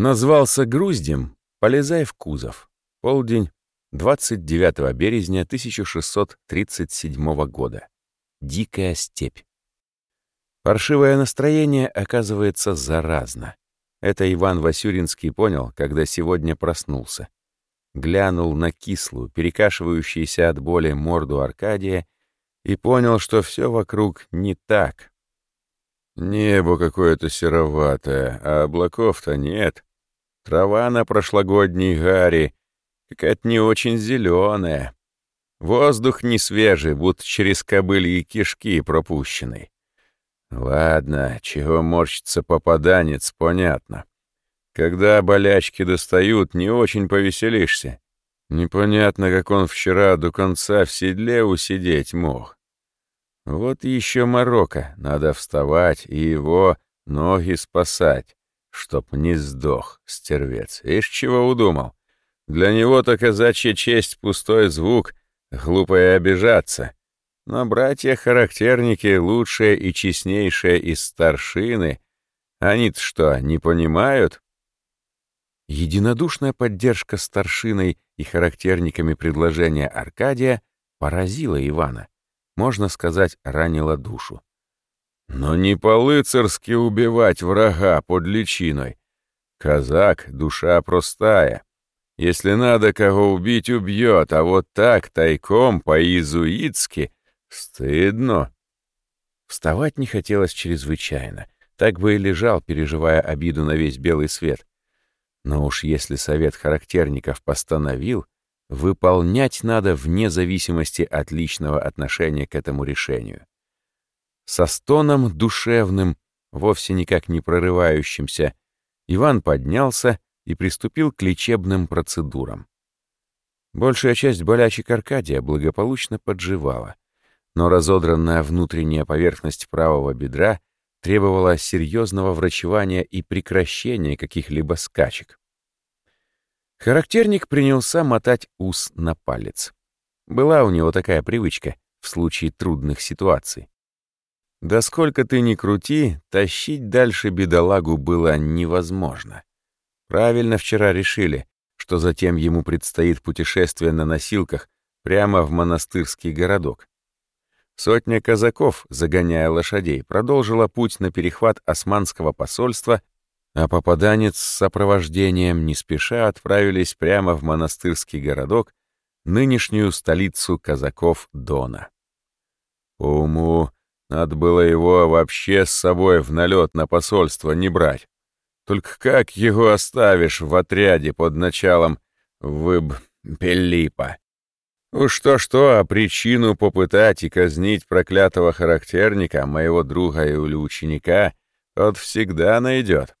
Назвался груздем, полезай в кузов. Полдень 29 березня 1637 года. Дикая степь. Паршивое настроение оказывается заразно. Это Иван Васюринский понял, когда сегодня проснулся. Глянул на кислую, перекашивающуюся от боли морду Аркадия и понял, что все вокруг не так. Небо какое-то сероватое, а облаков-то нет. Трава на прошлогодней гаре какая-то не очень зеленая. Воздух не свежий, будто через кобыльи кишки пропущенный. Ладно, чего морщится попаданец, понятно. Когда болячки достают, не очень повеселишься. Непонятно, как он вчера до конца в седле усидеть мог. Вот еще Марокко, надо вставать и его ноги спасать, чтоб не сдох, стервец. Ишь, чего удумал? Для него-то казачья честь — пустой звук, глупо обижаться. Но братья-характерники, лучшие и честнейшие из старшины, они-то что, не понимают? Единодушная поддержка старшиной и характерниками предложения Аркадия поразила Ивана, можно сказать, ранила душу. Но не по-лыцарски убивать врага под личиной. Казак — душа простая. Если надо кого убить, убьет, а вот так, тайком, по-иезуитски — Стыдно. Вставать не хотелось чрезвычайно. Так бы и лежал, переживая обиду на весь белый свет. Но уж если совет характерников постановил, выполнять надо вне зависимости от личного отношения к этому решению. Со стоном душевным, вовсе никак не прорывающимся, Иван поднялся и приступил к лечебным процедурам. Большая часть болячек Аркадия благополучно подживала — но разодранная внутренняя поверхность правого бедра требовала серьезного врачевания и прекращения каких-либо скачек. Характерник принялся мотать ус на палец. Была у него такая привычка в случае трудных ситуаций. Да сколько ты ни крути, тащить дальше бедолагу было невозможно. Правильно вчера решили, что затем ему предстоит путешествие на носилках прямо в монастырский городок. Сотня казаков, загоняя лошадей, продолжила путь на перехват османского посольства, а попаданец с сопровождением не спеша отправились прямо в монастырский городок, нынешнюю столицу казаков Дона. По уму, надо было его вообще с собой в налет на посольство не брать. Только как его оставишь в отряде под началом Выб Пеллипа? Уж то-что, а причину попытать и казнить проклятого характерника, моего друга или ученика, тот всегда найдет.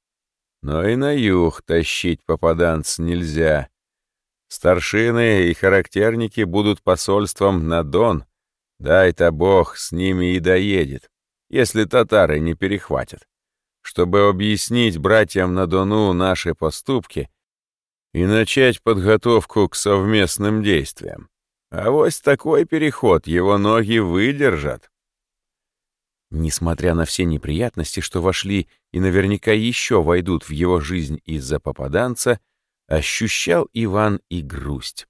Но и на юг тащить попаданц нельзя. Старшины и характерники будут посольством на Дон. Дай-то бог с ними и доедет, если татары не перехватят. Чтобы объяснить братьям на Дону наши поступки и начать подготовку к совместным действиям. А вось такой переход его ноги выдержат. Несмотря на все неприятности, что вошли и наверняка еще войдут в его жизнь из-за попаданца, ощущал Иван и грусть.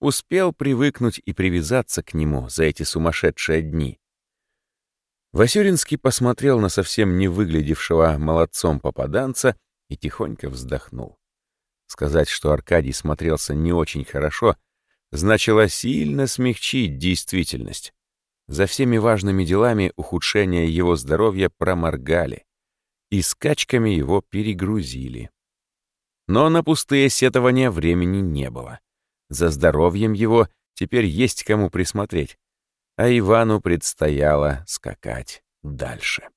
Успел привыкнуть и привязаться к нему за эти сумасшедшие дни. Васюринский посмотрел на совсем не выглядевшего молодцом попаданца и тихонько вздохнул. Сказать, что Аркадий смотрелся не очень хорошо, значило сильно смягчить действительность. За всеми важными делами ухудшения его здоровья проморгали, и скачками его перегрузили. Но на пустые сетования времени не было. За здоровьем его теперь есть кому присмотреть, а Ивану предстояло скакать дальше.